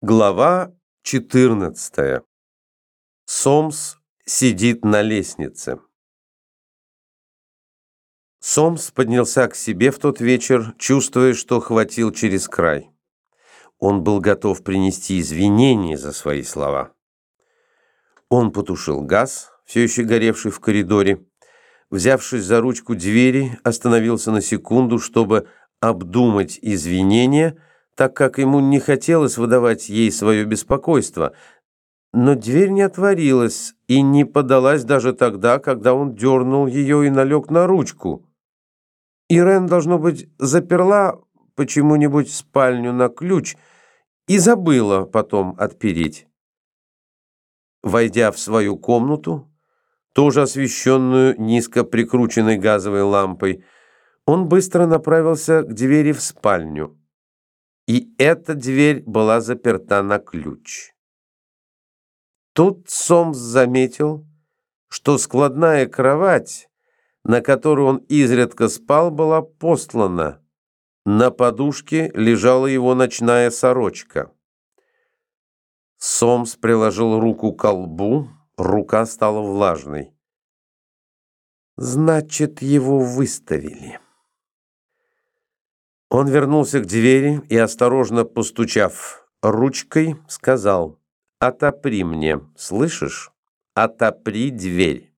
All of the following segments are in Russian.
Глава 14. Сомс сидит на лестнице. Сомс поднялся к себе в тот вечер, чувствуя, что хватил через край. Он был готов принести извинения за свои слова. Он потушил газ, все еще горевший в коридоре. Взявшись за ручку двери, остановился на секунду, чтобы обдумать извинения – так как ему не хотелось выдавать ей свое беспокойство. Но дверь не отворилась и не подалась даже тогда, когда он дернул ее и налег на ручку. Ирен, должно быть, заперла почему-нибудь спальню на ключ и забыла потом отпереть. Войдя в свою комнату, тоже освещенную низко прикрученной газовой лампой, он быстро направился к двери в спальню и эта дверь была заперта на ключ. Тут Сомс заметил, что складная кровать, на которую он изредка спал, была постлана. На подушке лежала его ночная сорочка. Сомс приложил руку к колбу, рука стала влажной. Значит, его выставили. Он вернулся к двери и, осторожно постучав ручкой, сказал «Отопри мне, слышишь? Отопри дверь».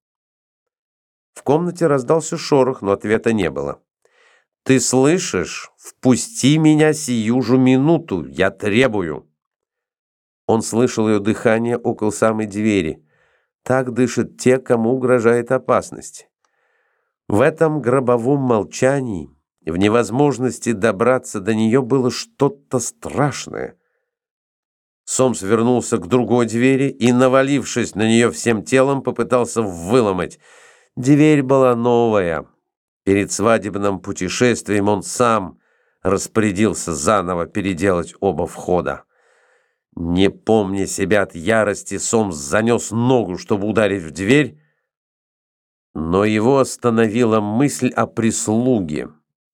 В комнате раздался шорох, но ответа не было. «Ты слышишь? Впусти меня сию же минуту, я требую!» Он слышал ее дыхание около самой двери. Так дышат те, кому угрожает опасность. В этом гробовом молчании в невозможности добраться до нее было что-то страшное. Сомс вернулся к другой двери и, навалившись на нее всем телом, попытался выломать. Дверь была новая. Перед свадебным путешествием он сам распорядился заново переделать оба входа. Не помня себя от ярости, Сомс занес ногу, чтобы ударить в дверь, но его остановила мысль о прислуге.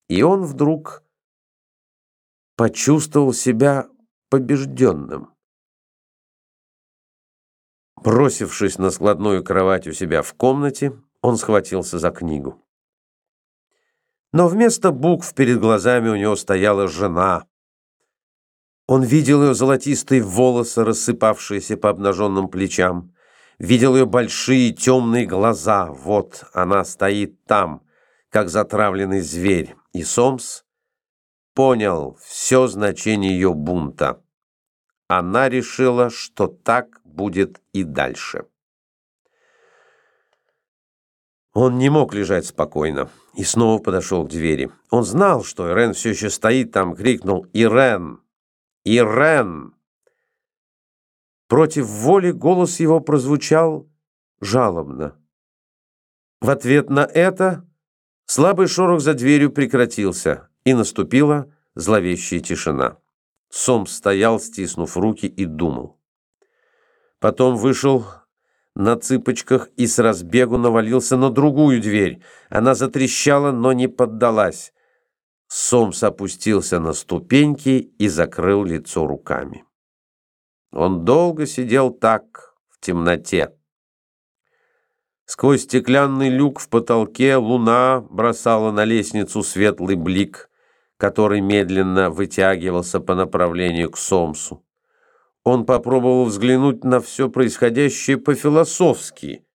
И он вдруг почувствовал себя побежденным. Бросившись на складную кровать у себя в комнате, он схватился за книгу. Но вместо букв перед глазами у него стояла жена. Он видел ее золотистые волосы, рассыпавшиеся по обнаженным плечам, видел ее большие темные глаза. Вот она стоит там, как затравленный зверь и Сомс понял все значение ее бунта. Она решила, что так будет и дальше. Он не мог лежать спокойно и снова подошел к двери. Он знал, что Ирен все еще стоит там, крикнул «Ирен! Ирен!». Против воли голос его прозвучал жалобно. В ответ на это Слабый шорох за дверью прекратился, и наступила зловещая тишина. Сом стоял, стиснув руки, и думал. Потом вышел на цыпочках и с разбегу навалился на другую дверь. Она затрещала, но не поддалась. Сомс опустился на ступеньки и закрыл лицо руками. Он долго сидел так, в темноте. Сквозь стеклянный люк в потолке луна бросала на лестницу светлый блик, который медленно вытягивался по направлению к Сомсу. Он попробовал взглянуть на все происходящее по-философски,